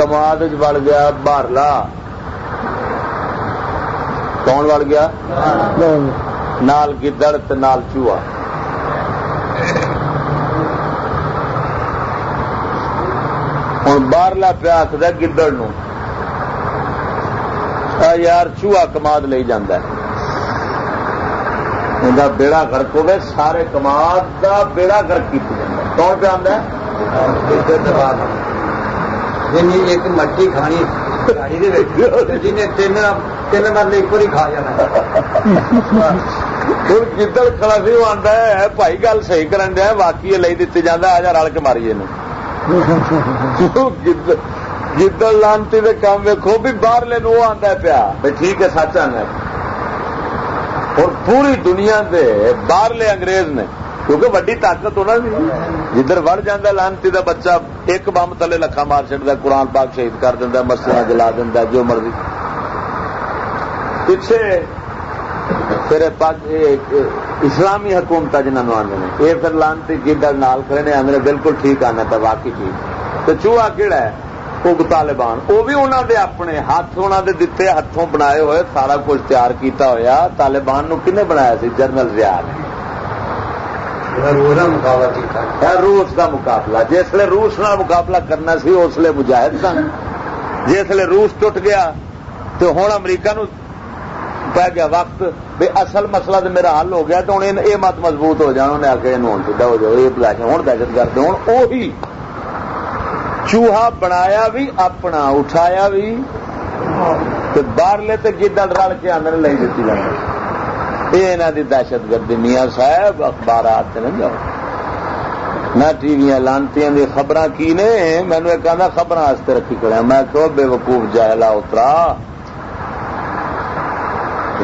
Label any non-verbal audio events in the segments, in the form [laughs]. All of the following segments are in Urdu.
کماد بڑ گیا بارلا کون بڑ گیا نال گدڑ نال چوہا ہوں باہرلا پیا آخر گدڑ یار چوہا کماد لے جانا بیڑا گرک ہوگا سارے کماد کا بیڑا گرک کی کون پہ آتا جن ایک مٹی کھانی جنہیں تین تین مرلے ایک بار کھا جانا ہوں کھڑا سی وہ آتا ہے بھائی گل صحیح کرن دیا واقعی لے دیتی جانا آ جا رل کے ماری گدڑ لانتی دے کام ویکو بھی باہرلے وہ آتا پیا بھائی ٹھیک ہے سچ آنا اور پوری دنیا دے باہرلے انگریز نے کیونکہ وڈی طاقت ہونا بھی جدھر وڑ جانا لانتی دا بچہ ایک بمب تلے لکھا مار چڑتا قرآن پاک شہید کر دینا مسجد جلا دینا جو مرضی۔ پچھے پھر اسلامی حکومت جنہوں آدھے یہ پھر لانتی گیڈر نال کھڑے نے آدھے بالکل ٹھیک آنا پہ واقعی ٹھیک۔ تو چوہا کہڑا ہے؟ وہ طالبان۔ وہ بھی انہوں دے اپنے ہاتھ انہوں دے دیتے ہاتھوں بنائے ہوئے، سارا کچھ تیار کیتا ہویا۔ طالبان نو کنے بنایا سی؟ جنرل ریاض روس کا مقابلہ۔ جسے روس نال مقابلہ کرنا سی، اس لیے مجاہد سن۔ جسے روس ٹوٹ گیا تو ہوں امریکہ نو پی گیا وقت بھی اصل مسئلہ تو میرا حل ہو گیا تو ہوں یہ مت مضبوط ہو جانا انہیں آ کے ہوں سیدھا ہو جاؤ یہ ہوں دہشت گرد ہوں وہی چوہا بنایا بھی اپنا اٹھایا بھی باہرلے تو گیڈا رل کے آدھے لے دیتی جانا یہ یہاں کی دہشت گردی میاں صاحب اخبارات نہ جاؤ۔ نہ ٹی وی لانتی خبر کی نے؟ مینو ایک آدھا خبر رکھی کرا میں کہ بے وقوف جہلا اترا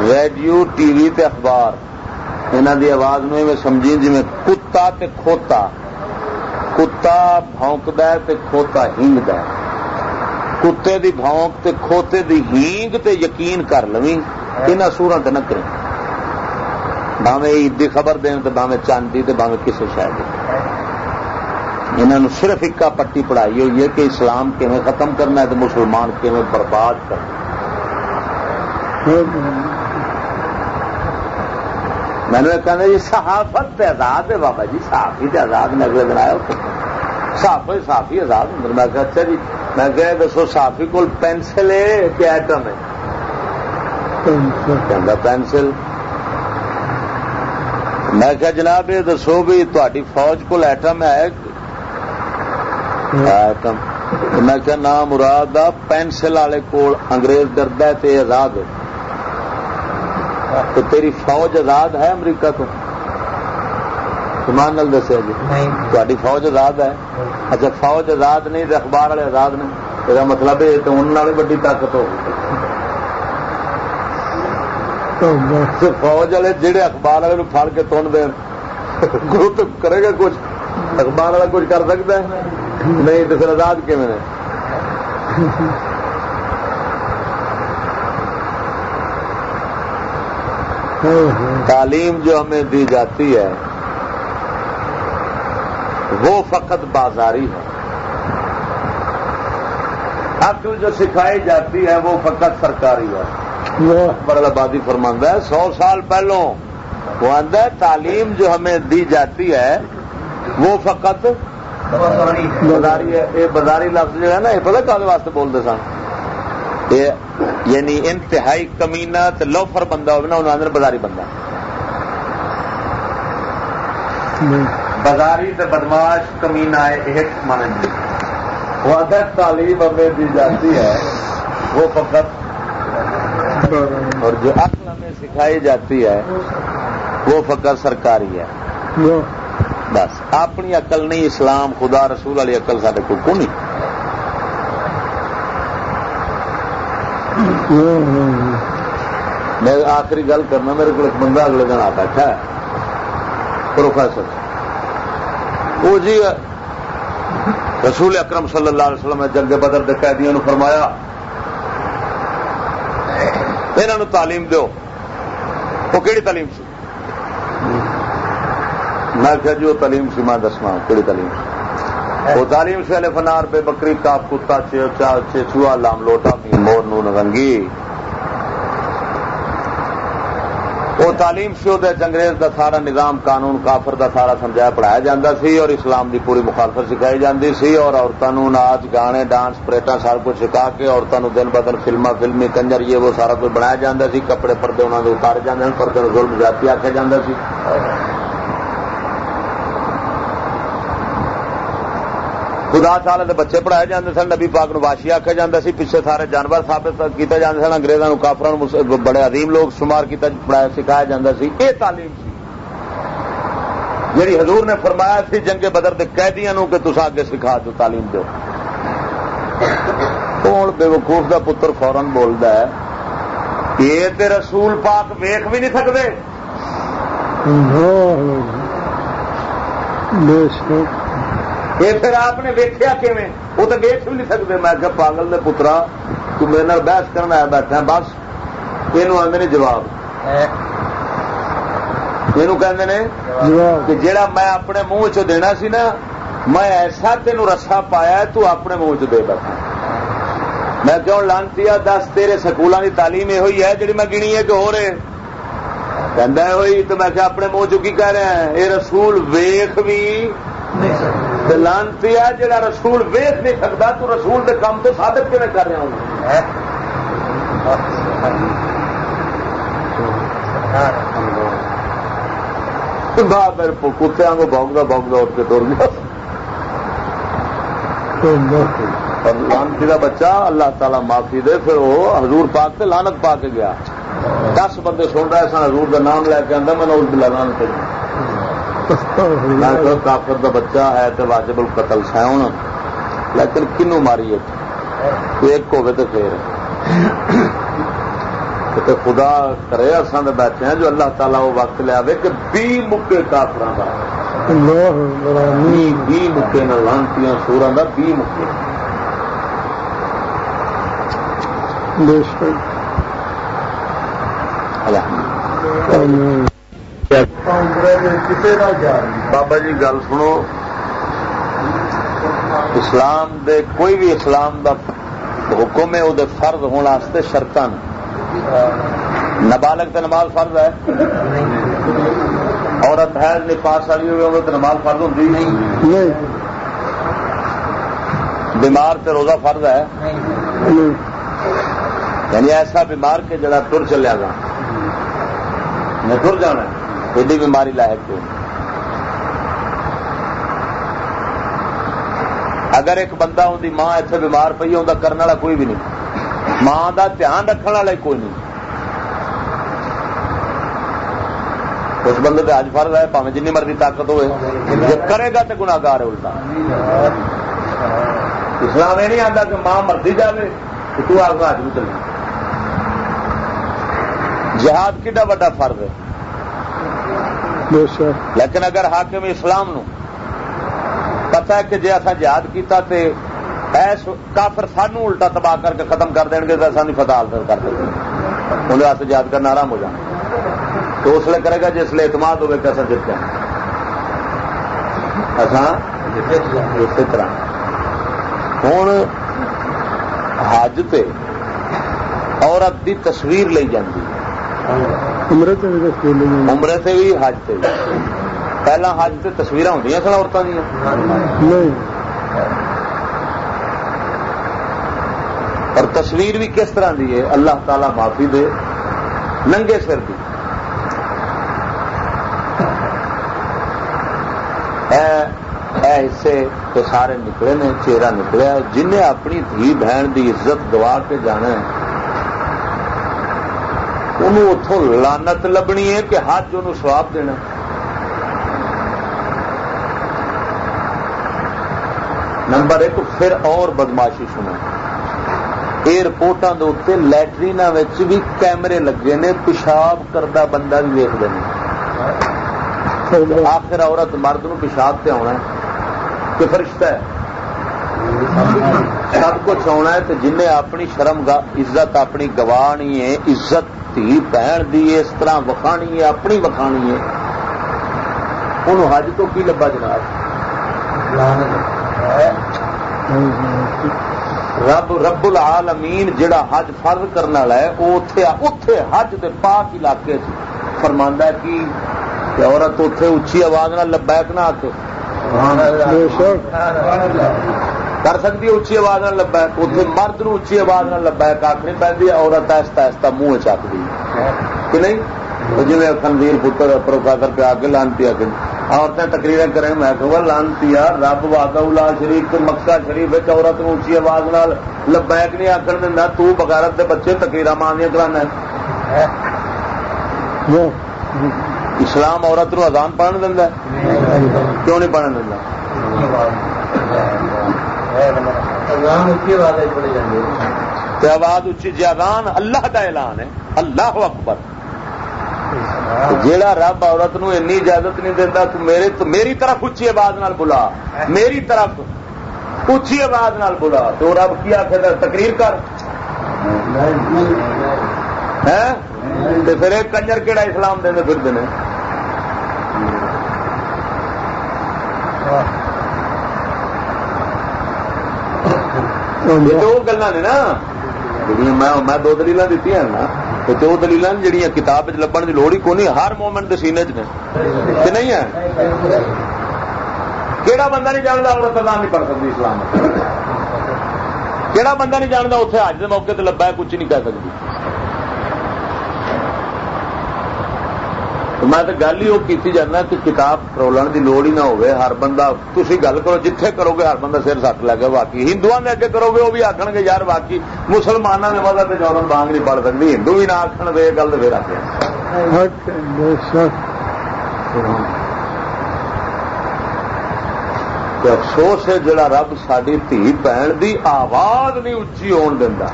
ریڈیو ٹی وی تے اخبار۔ انہوں دی آواز نو میں سمجھی جی میں کتا تے کھوتا۔ کتا بونکد تے کھوتا ہینگد کتے دی بونک تے کھوتے دی ہینگ تے یقین کر لویں۔ انہاں سورا تے نہ کریں۔ باویں عید دی خبر دین تے باویں چاندی تے باویں کسی شاید انہوں صرف اکا پٹی پڑھائی ہوئی ہے کہ اسلام کیون ختم کرنا ہے تو مسلمان کیون برباد کرنا میں نے کہا جی صحافت آزاد ہے بابا جی صحافی تے آزاد میں اگلے دن آیا صاف صافی آزاد ہوں۔ میں کہا اچھا جی میں کہ دسو صافی کو پینسل ہے کہ ایٹم ہے؟ پینسل میں کہا جناب یہ دسو بھی تاری فوج کو ایٹم ہے۔ ایٹم۔ میں کہا نام مراد آ پینسل والے کول انگریز ڈرد ہے تے آزاد۔ ہے تو تیری فوج آزاد ہے امریکہ تو؟ ایمان نال دسیا جی۔ تاری فوج آزاد ہے۔ اچھا فوج آزاد نہیں تو اخبار والے آزاد نہیں۔ یہ مطلب ہے تو انہوں بڑی طاقت ہو فوج والے جہے اخبار والے فل کے تن دین۔ گروپ کرے گا کچھ۔ اخبار والا کچھ کر سکتا ہے؟ نہیں تو پھر آزاد کیون تعلیم جو ہمیں دی جاتی ہے، وہ فقط بازاری ہے۔ عقل جو سکھائی جاتی ہے، وہ فقط سرکاری ہے۔ بڑا آبادی فرماندہ ہے، سو سال پہلوں وہ آدھا ہے، تعلیم جو ہمیں دی جاتی ہے، وہ فقط بازاری ہے، یہ بازاری لفظ جو ہے نا، یہ پتہ کال واسطے بولتے سن؟ یعنی انتہائی کمینا لوفر بندہ ہوگا انہوں آدھے بازاری بندہ۔ بازاری سے بدماش کمینا ایک مان وہ اگر تعلیم ہمیں دی جاتی ہے، وہ فقط اور جو عقل ہمیں سکھائی جاتی ہے، وہ فقط سرکاری ہے۔ بس، اپنی عقل نہیں، اسلام، خدا، رسول والی عقل سارے کو کو نہیں میں آخری گل کرنا، میرے کو ایک بندہ اگلے دن آ بیٹھا ہے، پروفیسر۔ وہ جی رسول اکرم صلی اللہ علیہ وسلم نے جنگ بدر کے قیدیوں نے فرمایا یہاں تعلیم دو وہ کہڑی تعلیم سی؟ میں کیا جی وہ تعلیم سی، میں دسنا کہڑی تعلیم وہ تعلیم سے فنار پہ بکری، کاپ، کتا چوہا لام، لوٹا مور نو رنگی وہ تعلیم سے انگریز دا سارا نظام، قانون، کافر دا سارا سمجھایا، پڑھایا جاتا سی، اور اسلام دی پوری مخالفت سکھائی جاتی سی، اور عورتوں ناچ، گانے، ڈانس پریٹا سارا کچھ سکھا کے عورتوں دن بدن فلما فلمی کنجر، یہ وہ سارا کچھ بنایا جاتا سی، کپڑے پردے انہوں نے اتارے جاتے پردے ظلم جاتی آخیا جاتا سی۔ خدا سال کے بچے پڑھائے جاتے سن نبی پاک نو واشی آخیا جا سی پیچھے سارے جانور ثابت کیتے جاتے سن اگریزوں کافر بڑے عظیم لوگ شمار کیا پڑھایا سکھایا جا سی یہ تعلیم سی جی حضور نے فرمایا سی جنگ بدر کے قیدیاں کہ تصا اگے سکھا دو تعلیم دو ہوں بے وقوف کا پتر فورن بولتا ہے یہ رسول پاک ویخ بھی نہیں سکتے یہ پھر آپ نے ویکیا کیون وہ تو ویچ بھی نہیں سکتے۔ میں کہ پاگل دے پترا تو میرے بحث کرنا آیا بیٹھا بس۔ یہ آدھے جواب۔ یہ جڑا میں اپنے منہ چ دینا سی نا میں ایسا تین رسا پایا تو اپنے منہ چ دے بیٹھا۔ میں کیوں لانتی دس تیرے سکولوں کی تعلیم یہ ہوئی ہے جی میں گنی ہے کہ ہو رہے۔ کہ ہوئی تو میں اپنے منہ چکی کہہ رہا ہیں؟ یہ رسول ویخ بھی۔ لانتی ہے جہاں رسول ویچ نہیں سکتا تو رسول کے کام تو سابت کیون کر رہا ہوں؟ میرے کتیا کو بونگا بونگا اٹھ کے توڑ گیا۔ لانتی کا بچہ اللہ تعالی معافی دے پھر وہ حضور پاک سے لانت پا کے گیا۔ دس بندے سن رہے سن حضور کا نام لے کے آدھا میں نے لانت کافر دا بچہ ہے تو واجب القتل ساؤن لیکن کنو ماری ایک ہوگی تو پھر۔ خدا کرے اصل تو بیٹھے ہیں جو اللہ تعالیٰ وہ وقت لیا کہ بی مکے کافر کا بی مکے نہ لانتی سورا کا بی مکے۔ الحمد بابا جی گل سنو۔ اسلام دے کوئی بھی اسلام دا حکم ہے وہ فرض ہونے شرط نابالغ تو نماز فرض ہے۔ عورت ہے نفاس والی ہوگی تو نماز فرض ہوتی نہیں۔ بیمار تے روزہ فرض ہے۔ یعنی ایسا بیمار کہ جڑا تر چلیا گا۔ میں تر جانا ہے۔ ایڈی بیماری لاحق ہو اگر ایک بندہ ان کی ماں اتنے بیمار پی ہے کرنے والا کوئی بھی نہیں۔ ماں کا دھیان رکھنے والا کوئی نہیں۔ اس بندے تو اج فرض ہے پاوے جن مرضی طاقت ہوئے۔ جب کرے گا تو گناگار ہے الٹا۔ اسلام یہ نہیں آتا کہ ماں مرضی جائے تو آج بھی چلے جہاد کڈا وا فرض ہے؟ لیکن اگر حاکم اسلام نو پتا ہے کہ جی اصا جہاد کیا ایس کافر سانو الٹا تباہ کر کے ختم کر دیں گے تو سانی فتح حاصل کر دیں گے۔ انہیں واسطے یاد کرنا آرام ہو جانا۔ تو اس لیے کرے گا جس لیے اعتماد ہوگا کہ اصل جیت جائیں۔ اسی طرح۔ ہوں حج تے عورت دی تصویر لی جاتی عمرے سے بھی حج سے پہلا حج سے تصویر ہوں سن عورتوں دیا اور تصویر بھی کس طرح دی ہے؟ اللہ تعالی معافی دے۔ ننگے سر دی۔ حصے تو سارے نکلے نے چہرہ نکلیا جنہیں اپنی دھی بہن دی عزت گوا کے جانا ہے انہوں اتوں لانت لبنی ہے کہ حج ان سواب دینا نمبر ایک پھر اور بدماشی سنا ایئرپورٹوں کے اتنے لٹرین بھی کیمرے لگے نے پیشاب کرتا بندہ بھی ویکتے ہیں آخر عورت مرد نو پیشاب سے آنا کہ فرشتہ ہے سب کچھ آنا ہے تو جن اپنی شرم عزت اپنی گوانی ہے عزت دھی بہن دی اس طرح وکھانی ہے اپنی وکھانی ہے۔ انہوں حج تو کی لبا جناب؟ رب رب العالمین جڑا حج فرض کرنے والا ہے وہ اتے حج کے پاک علاقے فرما کی عورت اتے اچھی آواز نہ لبیک نہ آ کے کر سکتی اچھی آواز نہ لبا اتنے مرد نو اچھی آواز نہ لبا آخنی پہ عورت ایستا ایستا منہ چکتی کہ نہیں؟ جی خنزیر پتر پروفیسر پہ آگے لانتی آگے عورتیں تقریر کریں میں کہ لانتی رب وادا شریف مکہ شریف عورت نو اچھی آواز نال لبیک نہیں آخر دینا تو بغیرت دے بچے تقریر مانیاں کرانا اسلام عورت نو اذان پڑھن دینا کیوں نہیں پڑھن دینا آواز اچھی جاگان اللہ کا اعلان ہے۔ اللہ اکبر۔ جیڑا رب عورت نو این اجازت نہیں دیتا تو میرے تو میری طرف اچھی آواز نال بلا۔ میری طرف اچھی آواز نال بلا۔ تو رب کی آخر تقریر کر۔ پھر ایک کنجر کہڑا اسلام دے پھر دے دو گلا نے نا۔ میں دو دلیل دیتی ہیں نا۔ دو دلیل جہیا کتاب لبن کی لوڑ ہی کونی ہر مومنٹ کے سینے چ نہیں ہے؟ کہڑا بندہ نہیں جانتا عورت اللہ نہیں پڑھ سکتی اسلام کہڑا بندہ نہیں جانتا اتنے اج کے موقع لبا ہے کچھ نہیں کہہ سکتی۔ میں تو گل ہی وہ کی جانا کہ کتاب فرولن کی لوڑ ہی نہ ہوئے ہر بندہ تھی گل کرو جتھے کرو گے ہر بندہ سر سٹ لگے باقی ہندو نے اگے کرو گے وہ بھی آخر گے یار باقی مسلمانوں نے مدد چورن بانگ نہیں پڑ سکتی ہندو بھی نہ آخر دے گل تو پھر آ افسوس ہے جڑا رب ساری دھی بہن دی آواز نہیں اچھی ہون دینا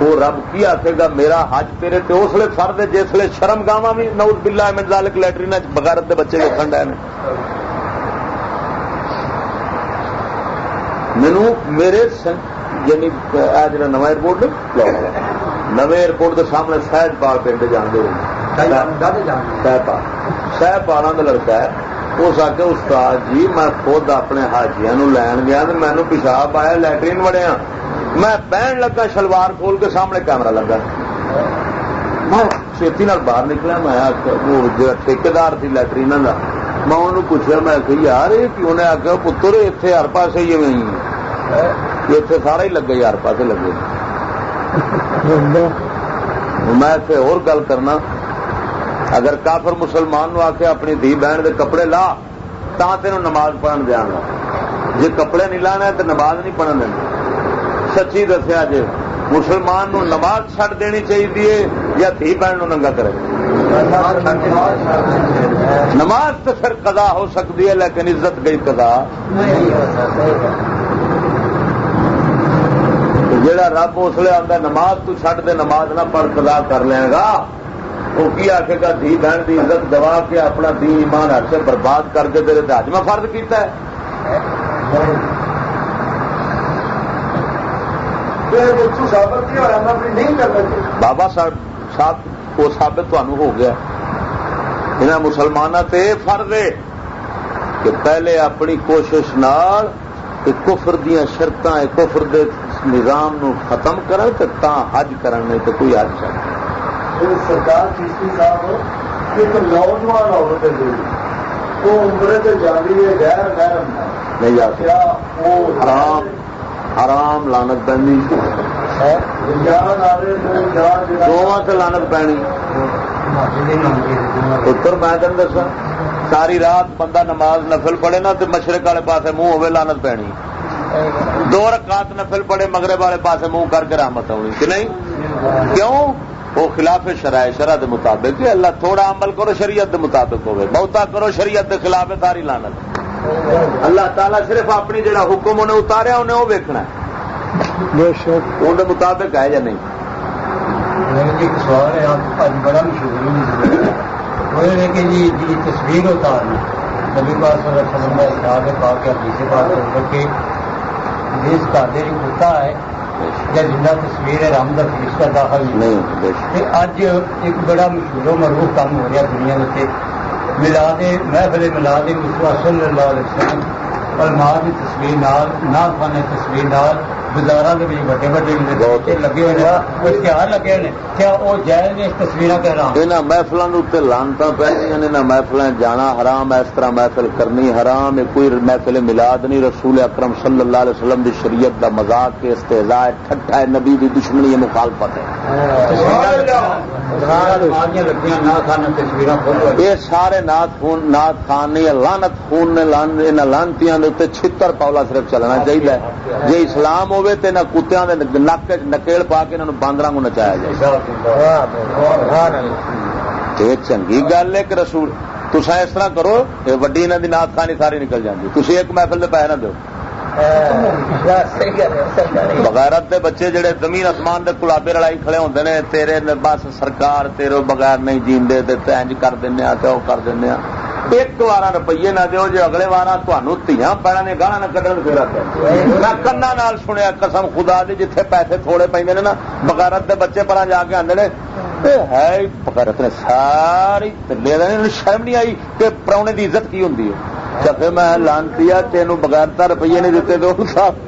وہ رب کی آخے گا میرا حج تیرے تے اس لیے فرد جس لیے شرم گاوا بھی نوز بلا منظالک لٹرین بغیرت دے بچے ویکن ڈے۔ مینو میرے یعنی جا نو ایئرپورٹ نو ایئرپورٹ کے سامنے سہج پال پنڈ جانتے سہ پالا کا لڑکا ہے اس آ کے استاد جی میں خود اپنے حاجیا لین گیا مینو پیشاب آیا لٹرین وڑیا میں پہن لگا شلوار کھول کے سامنے کیمرہ لگا میں چھتی باہر نکلا میں ٹھیکار تھی لٹرین کا میں انہوں پوچھا میں کہ یار یہ انہیں آخیا پتر اتنے ہر پاس ہی اتنے سارا ہی لگے ہر پاس لگے میں اتنے اور گل کرنا اگر کافر مسلمان نو آ کے اپنی دھی بہن کے کپڑے لا تا تین نماز پڑھن دیا گا جی کپڑے نہیں لانا تو نماز نہیں پڑھن دینا سچی دسیا جی مسلمان نو نماز چھڈ دینی چاہیے یا تھی بہن ننگا کرے؟ نماز تو پھر قضا ہو سکتی ہے، لیکن عزت گئی قضا۔ جڑا رب اس لیے آتا نماز تو چھڈ دے، نماز نہ پڑھ، قضا کر لے گا۔ وہ کی آخے گا دھی بہن کی عزت دبا کے اپنا دین ایمان ہر سے برباد کر کے تیرے حجمہ فرض کیتا ہے۔ بابا صاحب وہ سابت ہو گیا۔ انہیں مسلمانوں سے فرض ہے کہ پہلے اپنی کوشش نال کفر دیا شرط کفر دے نظام نو ختم کرن تے تا حج کرنے تو کوئی حج چاہیے سرکار چیشتی صاحب ایک نوجوان عورت ہے وہ عمرے سے جانی ہے غیر غیر نہیں جاتی حرام حرام لانت پینی دونوں سے لانت پینی پتر میں تین دسا ساری رات بندہ نماز نفل پڑے نا تو مشرق والے پاس منہ ہوے لانت پینی دو رکعت نفل پڑے مغرب والے پاس منہ کر کے رحمت آنی کہ نہیں؟ کیوں؟ وہ خلاف شرائع شرح کے مطابق اللہ تھوڑا عمل کرو شریعت کے مطابق ہوگی بہتا کرو شریعت کے خلاف ساری لانت اللہ تعالیٰ صرف اپنی جڑا حکم انہیں اتاریا انہیں وہ ویکنا اندر مطابق ہے یا نہیں؟ ایک سوال ہے بڑا مشہور کہ جی تصویر اتارنا نبی پاس پا کے حدیث پاک کر کے جس کادے جو کتا ہے جنہ تصویر ہے رام کا فرشتہ داخل نہیں اج ایک بڑا مشہور و مرغوب کام ہو رہا دنیا میں ملا دے محفل ملا دے صلی اللہ علیہ وسلم اور ماں کی تصویر نال نال خانے تصویر نال بازار لگے ہوئے اشتہار لگے ہوئے کیا وہ جائز نے تصویر یہاں محفلوں کے لانتا پہ محفل جانا حرام اس طرح محفل کرنی حرام کوئی محفل ملاد نہیں۔ رسول اکرم صلی اللہ علیہ وسلم کی شریعت کا مزاق کے استحزا ہے ٹھٹا ہے نبی کی دشمنی مخالفت ہے۔ یہ سارے نات خون نات خان نے لانت خون نے لانتی چھتر پاؤلا صرف چلنا چاہیے جی اسلام ہوے تو نہ کتیا نک نکیل پا کے انہوں باندر کو نچایا جائے۔ یہ چنگی گل ہے کہ رسول تسا اس طرح کرو یہ وڈی انہوں کی نات خانی ساری نکل جاتی تھی ایک محفل کے پیسے نہ دو۔ بغیرت دے بچے جڑے زمین آسمان دے گلابے لڑائی کھڑے ہوتے ہیں تیرے بس سرکار تیرے بغیر نہیں جیندے تینج کر دینا وہ کر دینا ایک بار روپیے نہ دو جی اگلے بار تیاں پیڑا نے گانا نہ کٹن پھر میں کنا سنیا قسم خدا دی جتھے پیسے تھوڑے پہ نا بغیرت دے بچے پر جا کے آدھے ہے بغیرت نے ساری شرم نہیں آئی کہ پراؤنے کی عزت کی ہوں چکے میں لانتی تینوں بغیر روپیے نہیں دیتے دو صاحب؟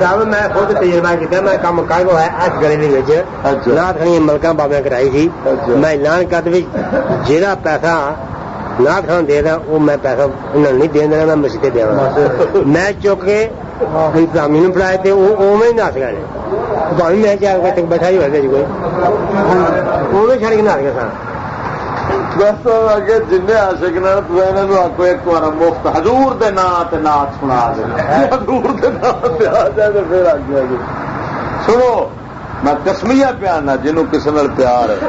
صاحب میں خود تجربہ کیا میں کام کر ہوا اس گلی رات ملکہ بابا کرائی تھی میں اعلان کر جہاں پیسہ نہ کھان دے دا وہ میں پیسہ انہوں نہیں دین دینا میں مسجد دیا میں چک کے انتظامی نے پڑھائے تھے وہ اوے ہی نس گئے بھائی میں کیا تک بیٹھا ہی ہوئے کوئی اوے چھڑ کے نس گئے سن جن آشک آکو ایک بار مفت ہزور دے نات نات سنا دے آ جائے پھر گیا سنو میں کسمیا پیار جنوں کسی پیار ہے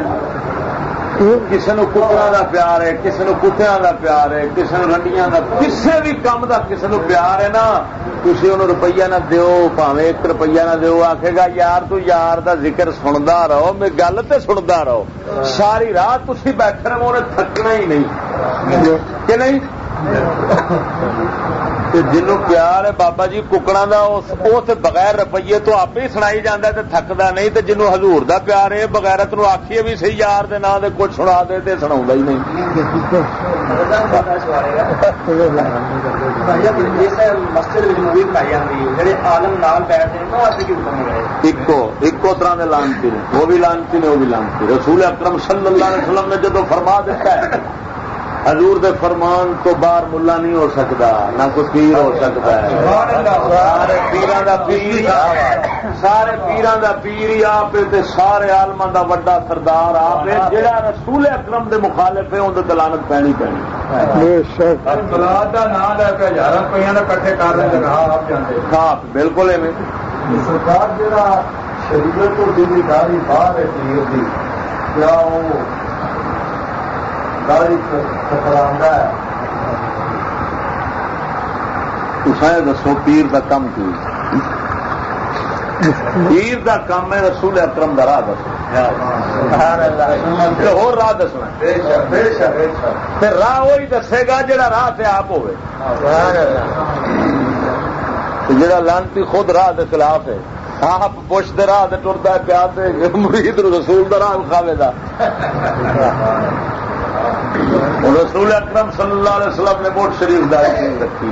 کسی نو کترا کا پیار ہے، کسی نو کتیا کا پیار ہے، کسی نو رنڈیاں کا کسی بھی کام کا کسی نو پیار ہے نا تھی انہوں روپیہ نہ دیو، پاوے ایک روپیہ نہ دیو آخے گا، یار تو یار دا ذکر سنتا رہو، میں گل تو سنتا رہو۔ ساری رات تھی بیٹھے رہو، انہیں تھکنا ہی نہیں۔ کہ نہیں؟ جنوں پیار ہے بابا جی ککڑا کا بغیر روپیے تو آپ ہی سنائی جانا تھکتا نہیں تو جنوں ہزور کا پیار ہے بغیرت نو آخیے بھی صحیح یار دے نام کچھ سنا دے تو سنا ہی نہیں ایکو طرح کے لانتی نے وہ بھی لانتی نے وہ بھی لانتی رسول اکرم صلی اللہ علیہ وسلم نے جدو فرما دیتا ہے حضور دے فرمان تو باہر ملا نہیں ہو سکتا نہ کوئی پیر ہو سکتا ہے۔ سارے پیران دا پیر سارے پیران دا پیر ہی آپ سارے آلما دا وڈا سردار آپ جہاں رسول اکرم دے مخالف ہے اندر دلانت پینی پینی ہاں بالکل ایویں۔ سرکار جہاں شریعت کو دلی داری باہر ہے پیر کی کیا وہ دسو پیر کا کم کی پیر کا کام ہے رسول اکرم کا راہ دسو۔ ہو راہ دسنا۔ راہ وہی دسے گا جا راہ سے آپ ہوئے۔ جڑا لانتی خود راہ کے خلاف ہے۔ آپ پوش دے راہ ٹرتا ہے پیار مرید رسول دا راہ کھاوے گا [laughs] رسول اکرم صلی اللہ علیہ وسلم نے موٹ شریف داری رکھی۔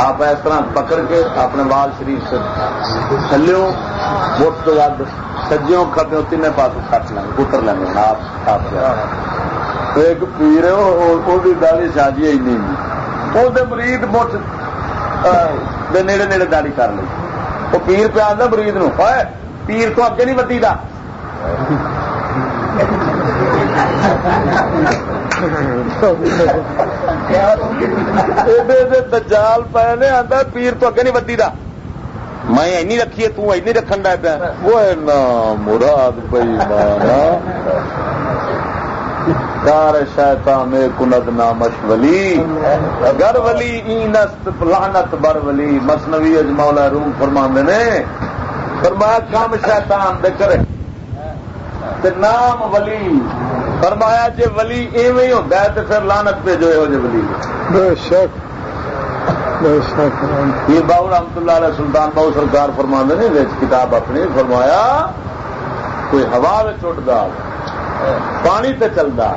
آپ اس طرح پکڑ کے اپنے بال شریف سے چلو موٹ تو یاد سجیوں کھبے تین پاس کٹ لیں پتر لیں آپ آپ ایک پیر وہ داری شادی ہی نہیں وہ مرید مٹ نیڑے نیڑے داڑی کر لی۔ وہ پیر پہ آدھا مرید نو پیر تو اگے نہیں بدی دا دجال پے نے آتا پیر تو اگے نہیں ودی دا میں اینی رکھیے تو اینی رکھن ڈا پیا وہ مراد پی مانا کار شیتا میں کند نامش ولی اگر ولی اینست لعنت بر ولی مسنوی اجمولا روم فرما نے فرمایا کام شیطان دے کرے نام ولی فرمایا جی ولی ایویں ہوتا ہے تو پھر لانت پہ جو یہ ولی یہ باؤ رحمت اللہ علیہ سلطان باؤ سرکار فرما نے کتاب اپنی فرمایا کوئی ہوا چٹتا پانی تے چلتا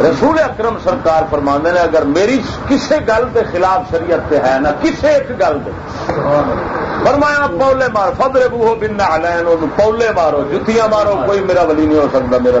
رسول اکرم سرکار فرما نے اگر میری کسی گل کے خلاف شریعت ہے نا کسی ایک گل فرمایا پولے مار فدر بو بن لین پولے مارو جتیاں مارو کوئی میرا ولی نہیں ہو سکتا میرا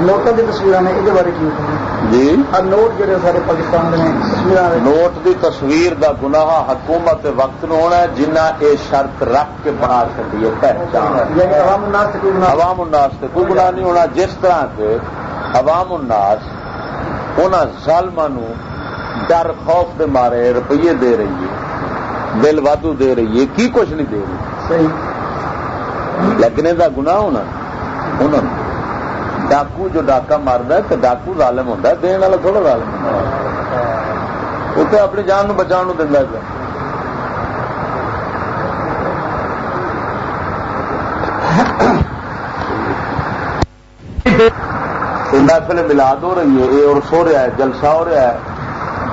نوٹوں کی تصویر نے یہ بارے کی جی نوٹ جہے سارے پاکستان نوٹ دی تصویر دا گناہ حکومت وقت نو ہونا ہے جنہ یہ شرط رکھ کے بنا سکتی ہے پہچان یعنی عوام الناس سے عوام الناس سے کوئی گناہ نہیں ہونا جس طرح کے عوام الناس ظالم ڈر خوف دے مارے روپیے دے رہی ہے بل وادو دے رہی ہے کی کچھ نہیں دے رہی صحیح لیکن یہ گنا ہونا انہوں ڈاکو جو ڈاکا مارد ہے تو ڈاکو ظالم ہوتا ہے دن والا تھوڑا ظالم وہ تو اپنی جان بچا دینا پہ محفل ملاد ہو رہی ہے یہ اور سو رہا ہے، جلسہ ہو رہا ہے۔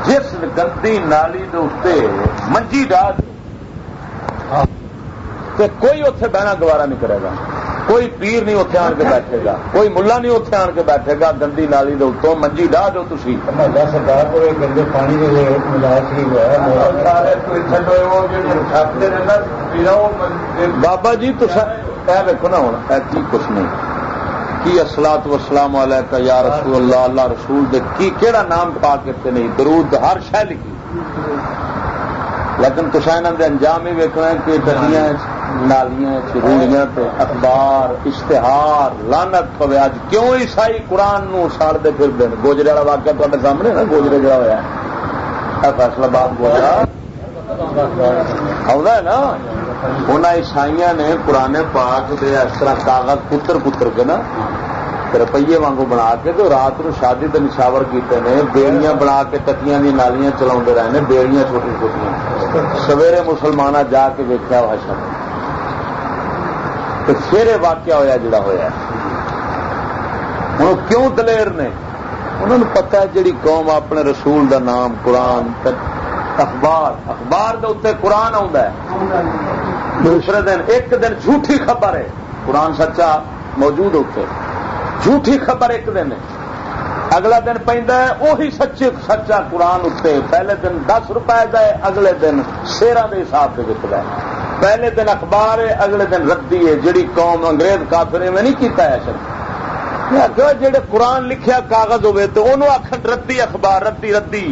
جس گندی نالی کے منجی ڈال تو کوئی اتنے بہنا گوارا نہیں کرے گا۔ کوئی پیر نہیں اتنے آن کے بیٹھے گا۔ کوئی ملا نہیں اتنے آن کے بیٹھے گا۔ گندی نالی دے اتوں منجی ڈاہ دو تھی گندے پانی بابا جی تو دیکھو نا ہوں کی کچھ نہیں۔ کی اسلات وسلام والا کا یا رسول اللہ اللہ رسول دے کی کیڑا نام پا کے نہیں؟ درود ہر شہ لکھی۔ لیکن تو انجام ہی ویکنا کہ گڈیاں نالیاں چروڑیاں اخبار، اشتہار لانت پوے اج کیوں عیسائی قرآن نو ساڑتے پھر دن؟ گوجرے والا واقعہ تے سامنے نا؟ گوجرے جڑا ہوا فیصلہ باد گوجرا آ نا؟ ان عیسائی نے قرآن پاک دے اس طرح کاغذ پتر پتر کے نا روپیے وانگو بنا کے تو رات نو شادی کے نشاور کیتے ہیں بیڑیاں بنا کے تکیاں دی نالیاں چلا رہے ہیں بیڑیاں چھوٹی چھوٹیاں۔ سویرے مسلمان جا کے ویکیا ہوا شب تو واقعہ ہوا جڑا ہوا ہوں کیوں دلیر نے؟ انہوں نے پتا ہے جڑی قوم اپنے رسول دا نام قرآن اخبار اخبار دے اتنے قرآن آ دوسرے دن، ایک دن جھوٹھی خبر ہے۔ قرآن سچا موجود ہوتے جھوٹھی خبر ایک دن ہے۔ اگلا دن پہ وہی سچے، سچا قرآن اتنے پہلے دن دس روپئے کا اگلے دن شیران کے حساب سے وکتا ہے پہلے دن اخبار ہے، اگلے دن ردی ہے۔ جڑی قوم انگریز کافر میں نہیں کیتا ہے سر جڑے قرآن لکھیا کاغذ ہوئے تو انہوں آخر ردی اخبار، ردی ردی۔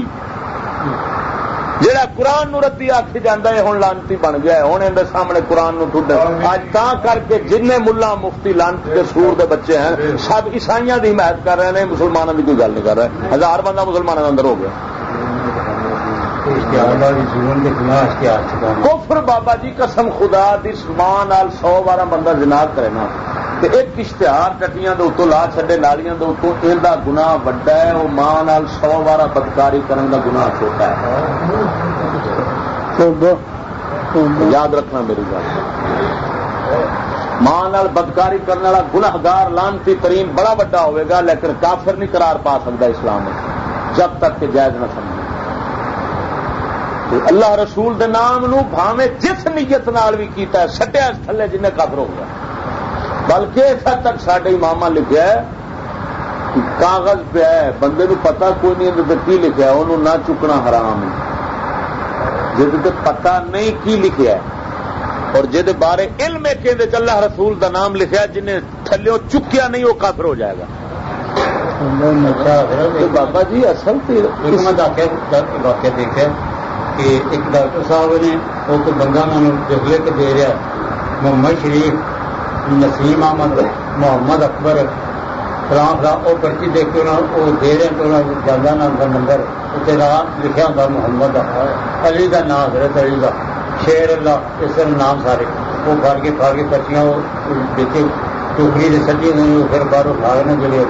جہاں قرآن نو ردی آخی جانا ہے ہوں لانتی بن گیا ہے۔ ہوں اندر سامنے قرآن نو ٹوٹ اج تا کر کے جن ملا مفتی لانت کے سور دے بچے ہیں، سب عیسائی کی حمایت کر رہے ہیں مسلمانوں کی کوئی گل نہیں کر رہے۔ ہزار بندہ مسلمانوں کے اندر ہو گیا۔ کفر بابا جی قسم خدا دی مان سو بارہ بندہ جناب کرے نا۔ ایک اشتہار ٹٹیاں دے اتوں لا چڈے نالیاں دے اتوں یہ گنا وڈا ہے وہ ماں سو بارہ بدکاری کرنے کا گنا چھوٹا ہے۔ یاد رکھنا میری گل ماں بدکاری کرنے والا گناگار لانتی ترین بڑا وڈا ہوئے گا لیکن کافر نہیں قرار پا سکتا اسلام میں جب تک کہ جائز نہ سمجھے۔ اللہ رسول دے نام نو بھاوے جس نیت نال بھی کیتا ہے سٹیا تھلے جن کافر ہو گیا۔ بلکہ اس حد تک سڈے ماما لکھا ہے کاغذ پہ ہے بندے نو پتا کوئی نہیں کی لکھا انہوں نہ چکنا حرام ہے۔ جی پتا نہیں کی لکھا ہے اور جہد بارے علم ہے کہ اللہ رسول دا نام لکھا جنہیں تھلو چکیا نہیں وہ کافر ہو جائے گا۔ بابا جی اصل واقعہ دیکھا کہ ایک ڈاکٹر صاحب نے وہ تو بندہ میں جگلے کے دے رہا محمد شریف نسیم احمد محمد اکبر فلاں فلاں وہ پرچی دیکھ کے وہ دے رہے تو جانا نا کا نمبر اتنے نام لکھا ہوتا محمد علی کا نام حضرت علی کا شیر اللہ اس طرح نام سارے۔ وہ پھڑ کے پھاڑ کے پرچیاں وہ دیکھے۔ ٹوکری سے سجی ہوئی پھر باہر اٹھا گئے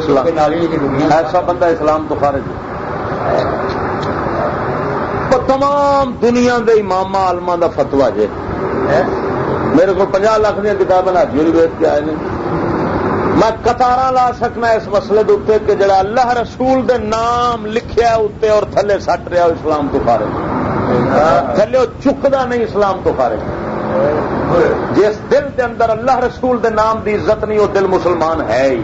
جی نالی ایسا بندہ اسلام تو خارج ہے۔ تمام دنیا دے امام آلما دا فتوا جے۔ میرے کو پناہ لاکھ دیا کتابیں ہاتھی ویچ کے آئے میں قطار لا سکنا اس مسئلے دے کہ جڑا اللہ رسول دے نام لکھیا اتنے اور تھلے سٹ رہا اسلام تو فارغ۔ تھلے چکتا نہیں اسلام تو فارغ۔ جس دل کے اندر اللہ رسول دے نام دی عزت نہیں، وہ دل مسلمان ہے ہی۔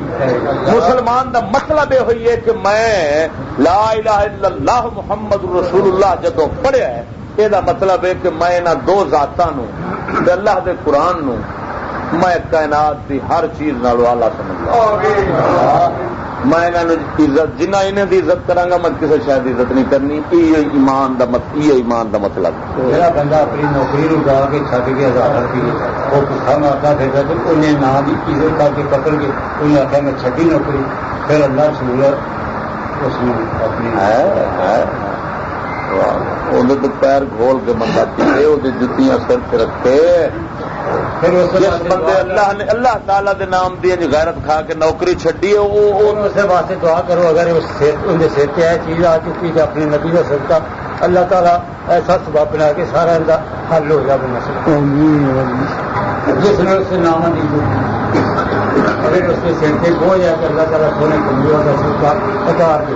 مسلمان دا مطلب یہ ہوئی ہے کہ میں لا الہ الا اللہ محمد رسول اللہ جدو پڑھیا ہے، یہ مطلب ہے کہ میں انہوں دو ذاتوں اللہ دے قرآن نو میں کائنات دی ہر چیز نال آلہ سمجھ میں عزت جنہ انہیں دی عزت کرا میں کسی شاید عزت نہیں کرنی۔ یہ ایمان دا مت یہ ایمان دا مطلب۔ جہاں بندہ اپنی نوکری نو جا کے چھڈ کے ہزار روپیے وہ کھا مارتا پھر انہیں نہ بھی عزت کر کے پکڑ کے انہیں آخیا میں چڈی نوکری پھر اللہ رسول اس اپنی تو پیر گھول کے بندہ پیے وہ جتیاں سر سے رکھے۔ جس بندے اللہ نے اللہ تعالی دے نام دی غیرت کھا کے نوکری چڈی ہے واسطے دعا کرو اگر اندر سر پہ چیز آ چکی ہے اپنی نبی کا سدکا اللہ تعالیٰ ایسا سبب بنا کے سارا ان کا حل ہو جائے مسئلہ جس نے اس نام دی اگر اس کے سر پہ ہو جائے کہ اللہ تعالیٰ سونے کو کا سدکا اتار دے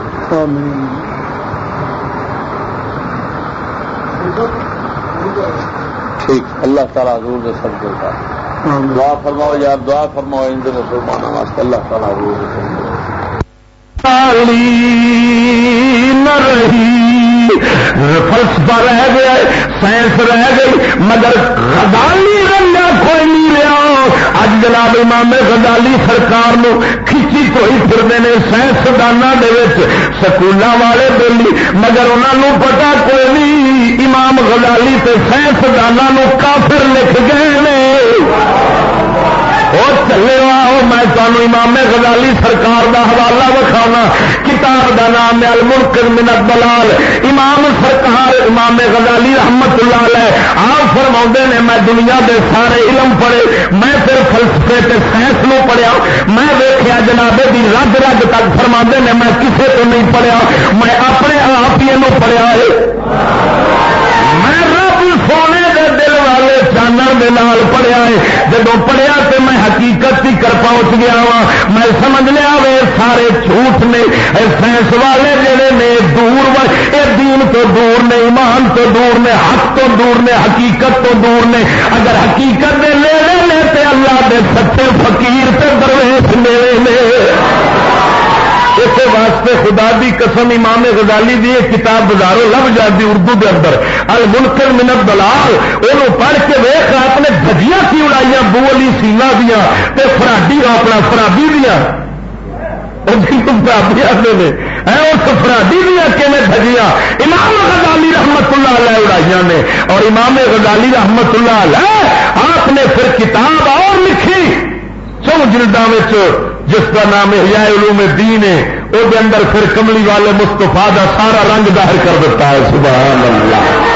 ٹھیک۔ اللہ تعالیٰ حضور دے سب دے کا دعا فرماؤ یار دعا فرماؤ ان دن مسلمان واسطے۔ اللہ تعالیٰ حضور دے سب فلسفہ رہ گیا سائنس رہ گئی، مگر غزالی رنگا کوئی نہیں لیا اج جناب امام غزالی سرکار نو کھچی کوئی پھرتے ہیں سائنسدانوں کے سکولوں والے بولی، مگر انہوں پتا کوئی نہیں، امام غزالی تے سائنسدانوں کافر لکھ گئے اور چلے آؤ میں تمہیں امام غزالی سرکار دا حوالہ وکھاؤنا کتاب دا نام ہے المنکر من الدلال امام سرکار امام غزالی رحمت اللہ علیہ، آپ فرما نے، میں دنیا دے سارے علم پڑھے، میں پھر فلسفے تے سائنس نو پڑھیا، میں ویخیا جنابے دی رگ رگ تک فرما نے، میں کسے تو نہیں پڑھیا، میں اپنے آپ ہی پڑھیا ہے۔ میں رب سونے دے دل والے چانن نال پڑھیا ہے جب پڑھیا تو میں حقیقت کی کر پہنچ گیا وا۔ میں سمجھ لیا وے سارے جھوٹ نے سائنس والے جڑے نے، دور اے دین تو دور نے، ایمان تو دور نے، حق تو دور نے، حقیقت تو دور نے۔ اگر حقیقت دے لے لے تے اللہ دے سچے فقیر تے درویش میرے نے واسطے خدا دی قسم امام غزالی دی ایک کتاب بازاروں لب جاتی اردو دے اندر. المنکر منت دلال وہ پڑھ کے ویخ آپ نے دجیاں کی اڑائی بو علی سیلا دیا تے فراڈی اپنا فرادی دیا جی فرادی آتے ہیں اس دیا کہ دجیاں امام غزالی رحمت اللہ علیہ اڑائی نے. اور امام غزالی رحمت اللہ علیہ آپ نے پھر کتاب اور لکھی. چو جلدوں جس کا نام ہے علوم دین ہے وہ اندر پھر کملی والے مستفا کا سارا رنگ ظاہر کر دیتا ہے، سبحان اللہ۔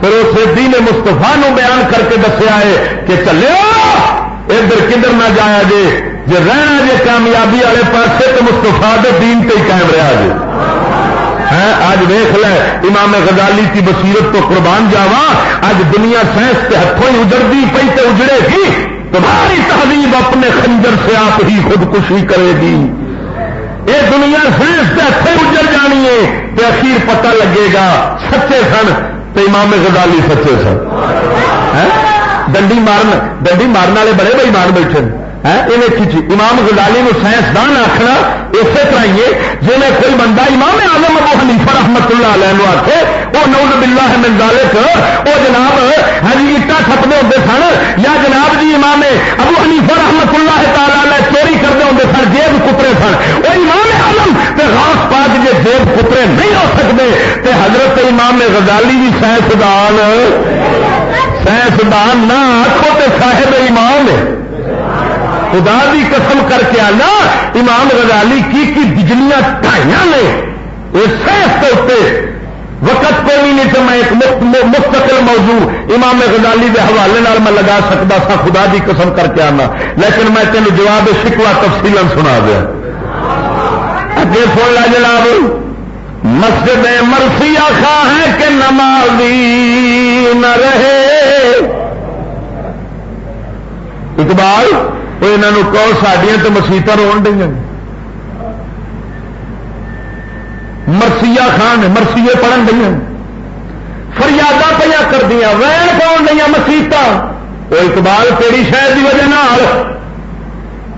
پھر اسے دین مستفا نو بیان کر کے دسیا ہے کہ چلے ادھر کدھر نہ جایا جے جی رہنا جے کامیابی والے پاسے تو مستفا دے دین تے ہی قائم رہا جے۔ ہاں، اج ویخ لے، امام غزالی کی بصیرت تو قربان جاوا اج دنیا سائنس کے ہاتھوں ہی اجڑتی پی تو اجڑے گی۔ تمہاری تہذیب اپنے خنجر سے آپ ہی خودکشی کرے گی۔ یہ دنیا صرف ایسے اچھے اجر جانی ہے کہ اخیر پتہ لگے گا سچے سن تو امام غزالی سچے سن۔ ڈنڈی مارن ڈنڈی مارن والے بڑے بھائی مان بیٹھے جی، امام غزالی نو سائنسدان آخنا اسی طرح ہی جی میں کوئی بندہ امام آلم ابو حنیفہ رحمت اللہ علیہ آخے وہ نوز بلا ہے منظالک وہ جناب ہاں اٹا چھپنے ہوتے سن، یا جناب جی امام ابو حنیفہ رحمت اللہ تعالی چوری کرتے ہوتے سن، جیب کترے سن۔ وہ امام عالم تے غاس پاک جی جیب کترے نہیں ہو سکتے تے حضرت امام غزالی بھی سائنسدان سائنسدان نہ آخو تے صاحب امام ہے۔ خدا دی قسم کر کے آنا، امام غزالی کی کی بجلیاں ٹھائیاں نے۔ اتنے وقت کوئی نہیں تو میں ایک مستقل موضوع امام غزالی کے حوالے نال میں لگا سکتا سا، خدا دی قسم کر کے آنا۔ لیکن میں تین جواب شکوا تفصیل سنا دیا۔ اگے سن لا جناب۔ مسجد مرسی آخا ہے کہ نمازی نہ رہے۔ اقبال وہ یہاں کہو سڈیا تو مسیحت رو دیں مرسیا خان مرسیے پڑھن دیا فریادہ پہ کر دیا وین پاؤن دیا مسیحت وہ اقبال کہڑی شہر کی وجہ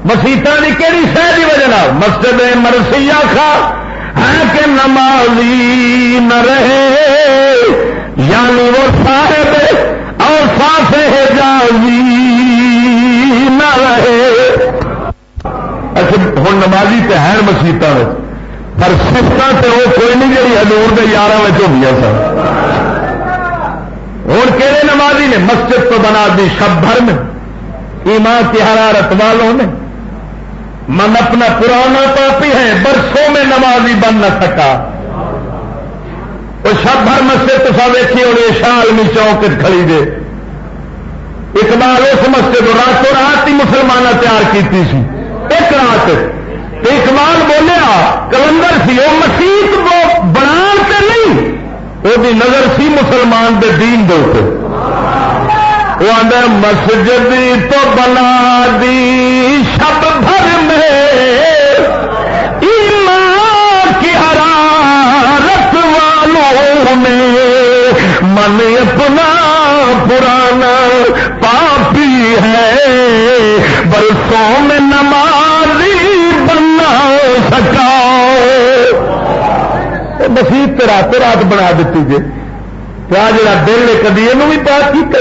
مسیحت کی کہڑی شہر کی وجہ مسجد مرسیا کھا ہے کہ نمازی نہ رہے یعنی وہ صاحب اور ساس جازی نہ رہے۔ اچھا ہوں نمازی تو ہے مسیحت پر سفت سے وہ کوئی نہیں جی ہزور کے یار ہوئی سن۔ ہوں کہڑے نمازی نے؟ مسجد تو بنا دی شب بھر میں۔ ایمان کی حرارت والوں نے۔ من اپنا پرانا پاپی ہے، برسوں میں نمازی بن نہ سکا۔ وہ شب بھر مسجد تو سب دیکھی اور شال میں چوک کھڑی دے۔ اقبال اس مسجد راتوں رات ہی مسلمان تیار کی سی۔ ایک رات اقبال بولیا، کلندر سی وہ مسیح بنا کے نہیں وہ نظر سی مسلمان دے دین دے وہ آدھا مسجد تو بنا دی شب بھر میں، ایمان کی حرارت والوں میں، من اپنا پرانا ہے۔ برسوں میں نمازی بنا سکا۔ مسیح رات رات بنا دیتی جی۔ کیا جا دل کدی یہ بھی بات کی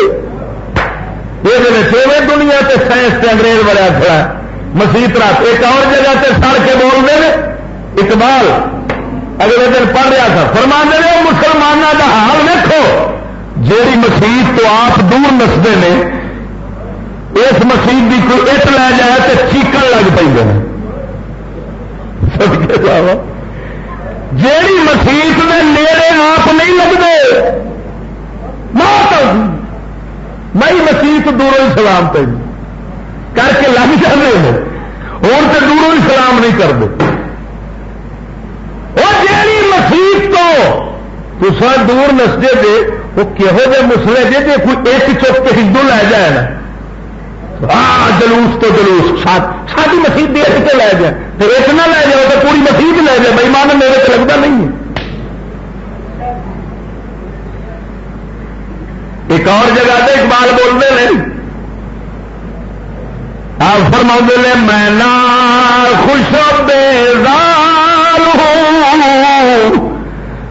یہ دنیا سے سائنس سے انگریز بڑا کھڑا مسیح رات ایک اور جگہ سے سڑ کے بول دے اقبال اگلے دن پڑھ رہا تھا فرما دے مسلمانوں کا حال دیکھو جیڑی مسیح تو آپ دور نستے نے اس مسیح کی کوئی اٹ لے جائے تو چیکن لگ پہ جیڑی مسیح میں نیڑے آپ نہیں لگتے میں مسیح دوروں ہی سلام پہ کر کے لگ جاتے ہیں۔ اور تو دوروں ہی سلام نہیں کرتے۔ وہ جیڑی مسیح تو تصا دور نسجے دے، وہ کہہو جے مسلے جے جی کوئی ایک چوک کے ہندو لے جائے نا۔ ہاں جلوس تو جلوس۔ ساری مسیح بھی ایک لے جائے تو ایک نہ لے جاؤ تو پوری مسیح لے جائے بھائی مان میرے کو لگتا نہیں۔ ہے ایک اور جگہ سے اقبال بولتے ہیں آپ فرما لے میں نہ خوش بیزار ہوں۔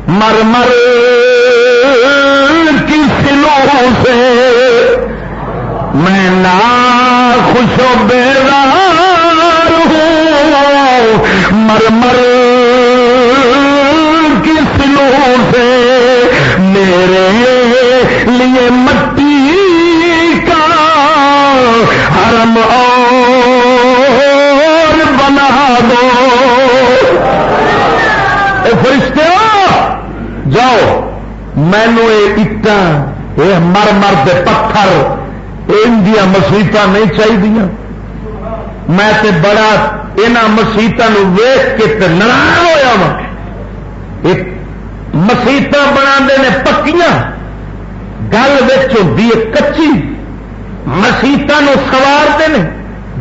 مر مر کی سلوں سے میں نہ خوش بیزار ہوں۔ مر مر کی سلوں سے میرے لیے مٹی کا حرم اور بنا دو۔ فرشتے جاؤ مینو یہ اٹا یہ مر مر کے پتھر یہ مسیحت نہیں چاہیے میں تے بڑا یہاں مسیحت ویخ کے ناراض ہوا وا مسیحت بنا پکیاں۔ گل ہوتی ہے کچی۔ مسیحت سوارتے ہیں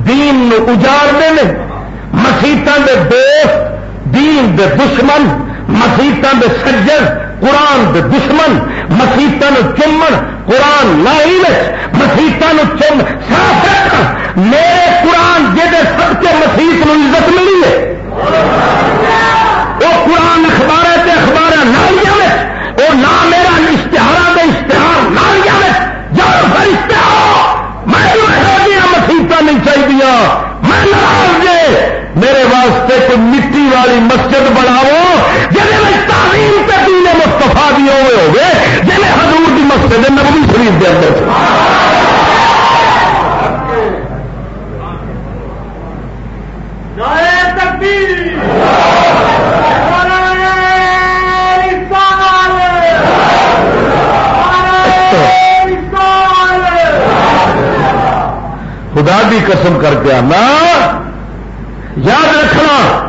دین اجاڑتے ہیں مسیحت کے دوست، دین دے دشمن۔ مسیحت کے سجن، قرآن دے دشمن۔ مسیحت چومن قرآن لائی مسیحت چم صاف میرے قرآن جہد سب کے مسیحت عزت ملی ہے۔ وہ قرآن اخبار اخبار نالیاں وہ نہ میرا اشتہار کے اشتہار نالیاں جب پھر اشتہار میں جی، مسیحت نہیں چاہیے میں ناراض جے جی، میرے واسطے کوئی مٹی والی مسجد بناو جی تعلیم پہ دین مستفا بھی ہوئے ہوگے جی کی مسجد نبی شریف کے اندر خدا بھی قسم کر کے آنا۔ یاد رکھنا۔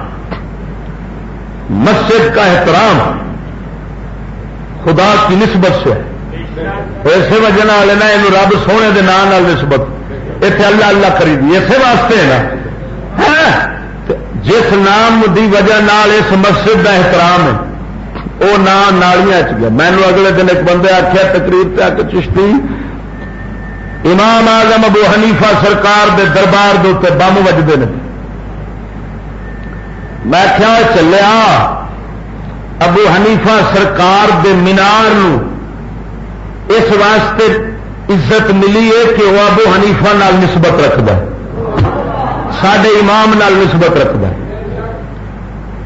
مسجد کا احترام خدا کی نسبت سے۔ ایسے وجہ یہ رب سونے کے نام نسبت۔ اتنے اللہ اللہ کری دی۔ اسی واسطے نا۔ ہاں؟ جس نام دی وجہ نال اس مسجد کا احترام ہے وہ نام نالیاں چ گیا۔ مینو اگلے دن ایک بندے آخیا تقریب پہ آ چشتی، امام آزم ابو حنیفہ سرکار دے دربار دے بم وجدے ہیں میں کیا چلیا۔ ابو حنیفہ سرکار دے مینار اس واسطے عزت ملی ہے کہ وہ ابو حنیفہ نال نسبت رکھتا سڈے امام نال نسبت رکھتا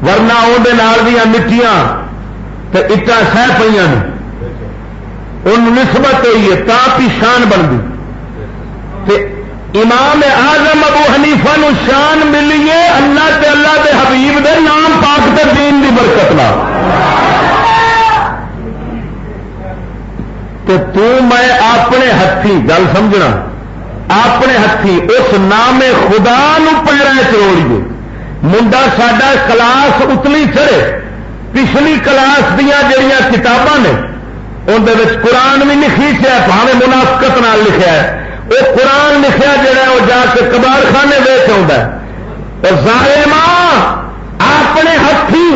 ورنہ اندر مٹیاں تو اٹا سہ پہ ان نسبت ہوئی ہے، تا شان بنتی امام آزم ابو حنیفہ نو شان ملیے اللہ تے اللہ دے حبیب دے نام پاک تے دین دی برکت نہ تو میں اپنے ہاتھی گل سمجھنا، اپنے ہاتھی اس نام خدا نو پیرا چروڑیے منڈا سڈا کلاس اتلی چڑے پچھلی کلاس دیا جہیا کتاباں نے اندر قرآن بھی لکھی سے پاوے منافقت نال لکھا ہے۔ وہ قرآن لکھا جڑا وہ جا کے کبار خانے ویچ ظالما اپنے ہاتھی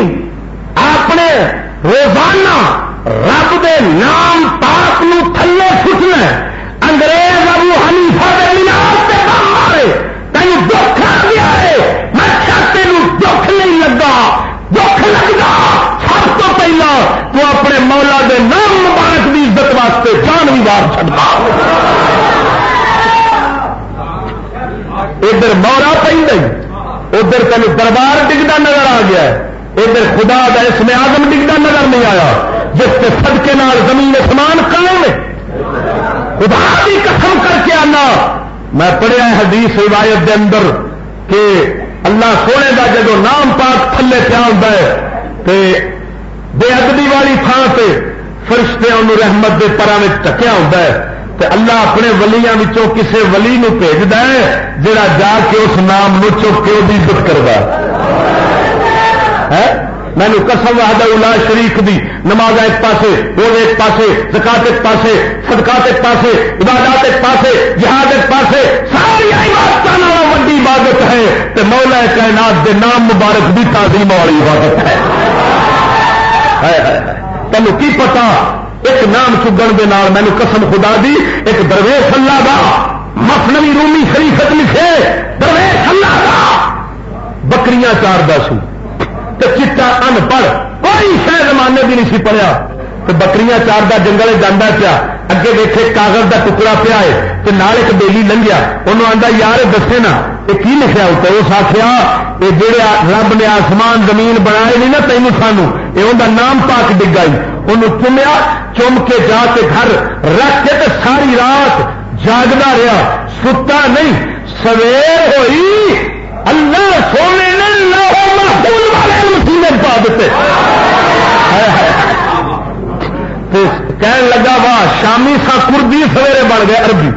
اپنے روزانہ رب دے نام پاک نو تھلے سٹنا انگریز ابو حنیفہ دے مینار سے کام مارے۔ تین دکھ آ گیا ہے۔ میں چاہتے دکھ نہیں لگا۔ دکھ لگا سب تو پہلا تو اپنے مولا دے نام مبارک کی عزت واسطے جان بھی بار چڑھا ادھر مورا پہ ادھر تین دربار ڈگتا نظر آ گیا ادھر خدا کا اس میں آدم ڈگتا نظر نہیں آیا۔ جس کے سدکے نال زمین سمان قائم ہے۔ خدا کی قسم کر کے آنا۔ میں پڑھیا حدیث روایت دے اندر کہ اللہ سونے کا جب نام پاک تھلے پیا ہوتا ہے بے ادبی والی تھان سے فرشتے انہوں رحمت کے پرا میں ٹکیا ہوتا ہے۔ اللہ اپنے ولیاں وچوں کسے ولی نو بھیجتا ہے جڑا جا کے اس نام نو چک کے وہ عزت مینو قسم وحدہ الا شریف دی، نماز ایک پاسے وہ ایک پاسے، زکات ایک پاسے، صدقات ایک پاسے، عبادات ایک پاسے، جہاد ایک پاسے، ساری وڈی عبادت ہے تو مولا کائنات دے نام مبارک بھی تعظیم والی عبادت ہے۔ تمہیں کی پتا ایک نام چگن کے نام مینو قسم خدا دی، ایک درویش اللہ دا مفنوی رومی شریفت لکھے، درویش اللہ دا، بکریاں چار دسو تو چٹا ان پڑھ کوئی شہ زمانے بھی نہیں سی پڑھیا۔ تو بکریاں چار دا جنگل جانا پیا، اگے دیکھے کاغذ دا ٹکڑا پیا ہے تو نال ایک بیلی لنگیا۔ انہوں آتا یار دسے نا، یہ کی لکھا اتنے اس آخیا یہ جہے رب نے آسمان زمین بنائے نہیں نا تینوں سانو، یہ انہوں نام پاک ڈگا انہوں چومیا، چوم کے جا کے گھر رکھ کے تو ساری رات جاگتا رہا ستا نہیں، سویر ہوئی، اللہ سونے نے لاہور محفوظ والے مسیح پا دیتے۔ کہنے لگا، واہ، شامی سا کردی سویرے بن گئے عربی۔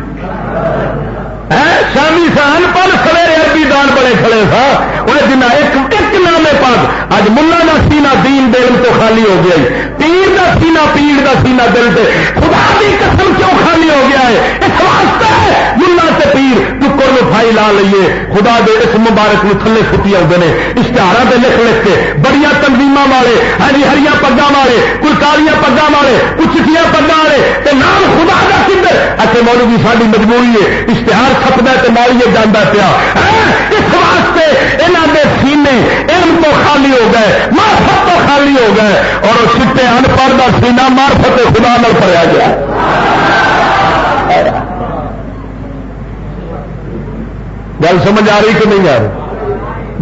شامی سا ان پڑھ سویرے عربی دان بڑے کھڑے سا انہیں دن ایک ایک نامے پاک۔ اج ملا کا سینا دین دل تو خالی ہو گیا ہے۔ پیر کا سینا پیر کا سینا دل سے خدا کی قسم کیوں خالی ہو گیا ہے؟ اس واسطے ملا سے پیر ٹکر میں فائی لا لیے خدا دے اس مبارک میں تھلے چھٹی آتے ہیں اشتہار سے لکھ لکھ کے۔ بڑی تنظیم والے ہری ہاں جی، ہری پگا والے کوئی کالیاں پگا والے کچھ چٹیاں پگا والے نام خدا کا کدھر اچھے مولوی ساری مجبوری ہے، اشتہار چھپتا ہے تو مالیے جانا پیا۔ ہاں، اس واسطے یہاں کے سینے علم تو خالی ہو گئے مارفت تو خالی ہو گئے، اور چٹے ان پڑھ کا سینا مارفت خدا نہ پڑیا گیا۔ گل سمجھ آ رہی کہ نہیں آ رہی؟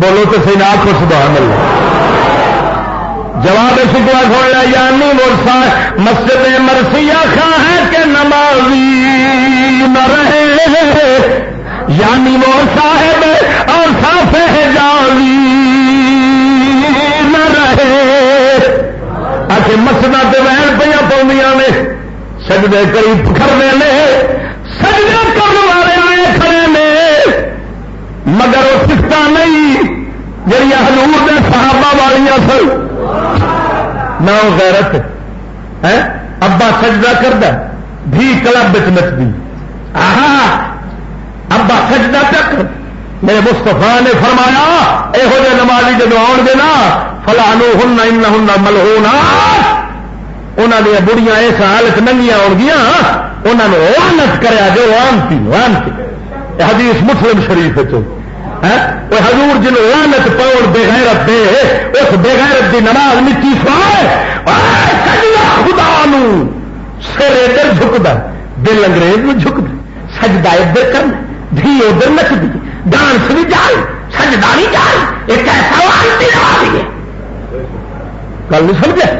بولو تو سی نہ کو سبحان اللہ۔ جواب شکوا کھول لیا یعنی وہ مسجد مرسیا خاں ہے کہ نمازی نہ رہے۔ یعنی وہ صاحب اور صاف جاوی نہ رہے۔ اچھا، آخر مسجد سے وین پہ پاؤں نے۔ سجدے قریب کھڑے نے۔ سجدے کرنے والے آئے کھڑے نے۔ مگر وہ سکتا نہیں جہیا ہلور صحابہ والیاں سن۔ نہ غیرت ہے۔ ابا سجدہ کردہ، بھی کلب نچتی ابا میرے مستفا نے فرمایا یہو جہ نمازی جب آؤ گے نا فلانو ہن ان ہن ملہونا انہوں نے بڑیاں اس حالت ننگیاں آن گیا انہوں نے لانت کریا جو وانتی وانتی حدیث مسلم شریف حضور جن لانت پاؤ بغیرت دے اس بغیرت دی نماز مٹی سوائے خدا نو۔ سر ادھر جھکتا دل انگریز میں جھکتا سجدہ ادھر کرنا دھی ادھر نچتی ڈانس بھی جان سجدہ نہیں جان ایک ایسا وانتی نماز ہے۔ کل نہیں سمجھے؟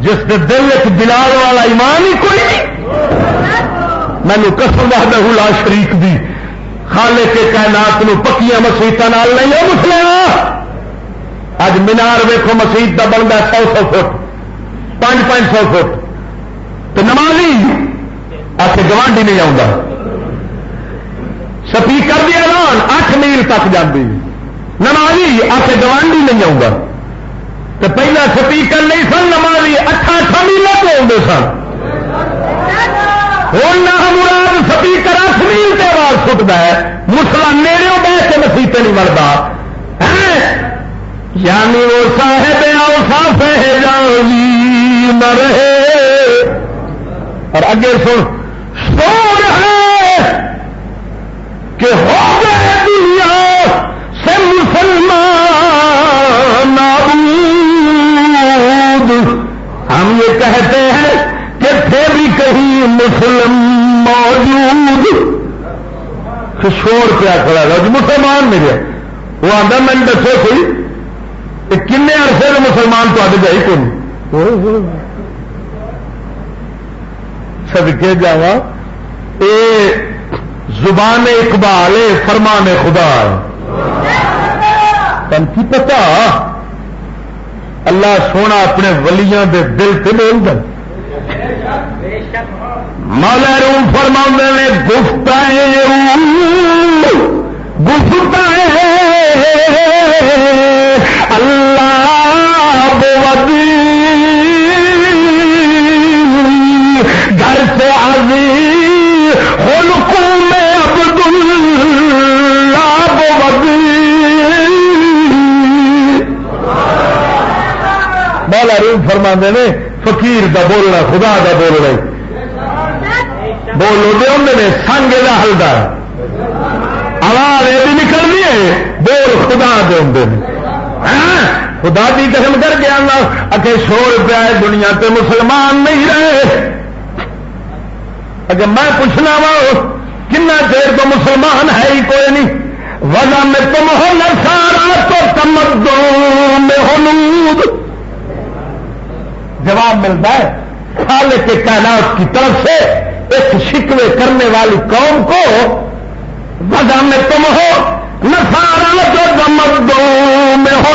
جس کے دل ایک بلال والا ایمان ہی کوئی نہیں۔ مینو کسم وحدہ لا شریک دی۔ خالے کے کائنات نو پکیا مسیحت نہیں ہے مسلم۔ اج مینار ویکو مسیحت کا بنتا سو سو فٹ۔ پانچ پانچ سو فٹ۔ تو نمازی۔ آپ گوانڈی نہیں آتا سپیکر دی اعلان اٹھ میل تک جاتی نمازی۔ آپ گوانڈی نہیں آؤں تو پہلا سپیکر نہیں سن، نمازی اٹھا اٹھا میل تو آتے سن۔ ہوں نہ مراد سپیکر اٹھ میل کے آواز سٹتا ہے مسلا نیڑے بہ کے مسیطے نہیں مرتا یعنی وہ صاحب اوسا فہ جانی اور اگے سن سو رہے کہ ہو گئے دنیا سے مسلمان ہم یہ کہتے ہیں پھر مسلم موجود۔ شور کیا کھڑا رہا۔ مسلمان میرے وہ آدھا میں دسو کوئی کن عرصے میں مسلمان تو آگے جائی کون سدکے جا زبان اقبال فرمان خدا۔ تن کی پتا اللہ سونا اپنے ولیاں دے دل سے بول دیں مولا روم فرما نے گفتا گفتا اللہ بودی گھر سے آزی میں اللہ بودی مولا روم فرما نے، فقیر دا بولنا، خدا دا بولنا۔ بولو دے نے، سنگ کا ہلدا آواز یہ نکلنی ہے، بول خدا دے ہوں خدا کی قسم کر کے آنا اگے سو روپیہ دنیا تے مسلمان نہیں رہے۔ اگر میں پوچھنا وا، کنا چیر تو مسلمان ہے ہی کوئی نہیں۔ وجہ میں تم ہو سارا تو تمدوں میں ہو جواب ملتا ہے، خالق کے کائنات کی طرف سے۔ ایک شکوے کرنے والی قوم کو وجہ میں تم ہو نسارا جو دمدوں میں ہو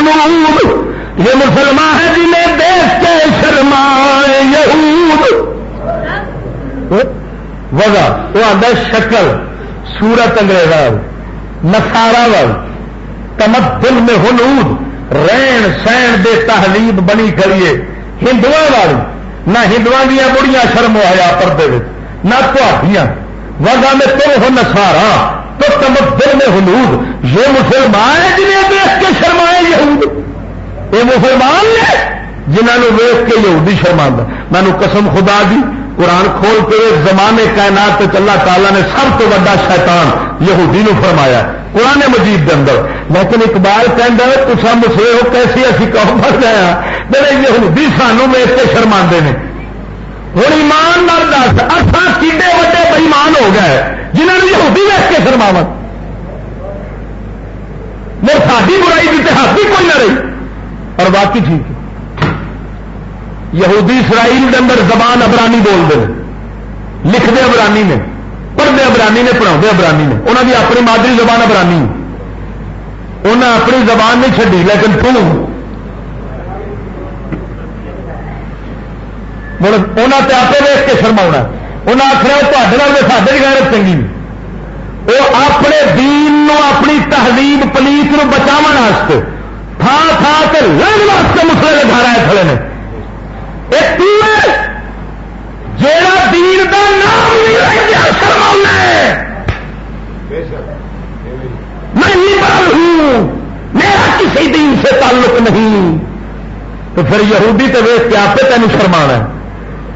یہ مسلمان ہے جنہیں دیکھ کے شرما یہود۔ وجہ وہ آدھا شکل، سورت انگریز نسارا وال تمدن میں ہنود رین سین دے تحلیب بنی کریے ہندو والی، نہ ہندو دیا بڑیاں شرم آیا پردے نہ تھوڑیاں وگا میں تم ہو نسارا تو تم دل میں حلود یہ مسلمان ہے جنہیں دیکھ کے شرمائے یہود؟ یہ مسلمان نے جنہوں ویس کے یہودی شرما میں نے قسم خدا دی، قرآن کھول کے زمانے کائنات اللہ تعالیٰ نے سب تو وا شیطان یہودی نو فرمایا قرآن مجید کے اندر۔ لیکن اقبال کہہ رہا تصا مسلے ہو، کیسی اسی کہو بڑھ یہودی سانو ویس کے شرما نے۔ ہوں ایمان نال دس، اصا کیڈے وڈے بےمان ہو گئے جنہوں نے یہودی ویس کے شرما وہ ساری برائی کی اتہاس بھی کوئی نہ رہی۔ اور باقی ٹھیک یہودی اسرائیل کے اندر زبان ابرانی بول دے لکھتے ابرانی نے پڑھتے ابرانی نے پڑھا ابرانی نے۔ انہوں کی اپنی مادری زبان ابرانی انہیں اپنی زبان نہیں چڈی لیکن تم انہوں نے آپ ویس کے شرما انہیں آخر تے سارے غیرت چنگی وہ اپنے دین نو اپنی تہذیب پلیت نو بچاؤ واسطے تھان تھان سے لڑ واسطے مسلے کے گھر آئے کھڑے ہیں ایک جیڑا دین کا نام نہیں رہ گیا شرما میں میں لبرل ہوں میرا کسی دین سے تعلق نہیں تو پھر یہودی تو ویس کے آپ تین فرما ہے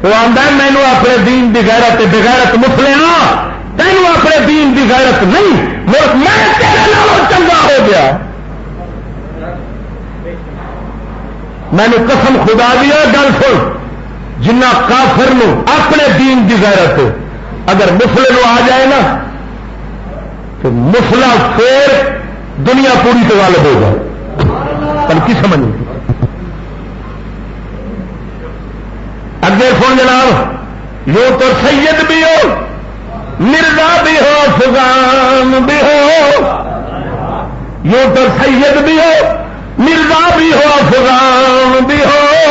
وہ ہے مینو اپنے دین کی غیرت بغیرت مسلے تینوں اپنے دین کی غیرت نہیں۔ میں چنگا ہو گیا۔ میں نے قسم خدا دیا گل سن۔ جنا کافر نو اپنے دین کی غیرت اگر مسلے نو آ جائے نا تو مسلا پھر دنیا پوری تو غالب ہو جائے۔ پر کی سمجھ اگے سن جناب، یوں تو سید بھی ہو، مرزا بھی ہو فضان بھی ہو۔ یوں تو سید بھی ہو، مرزا بھی ہو فضان بھی ہو۔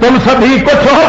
تم سبھی کچھ ہو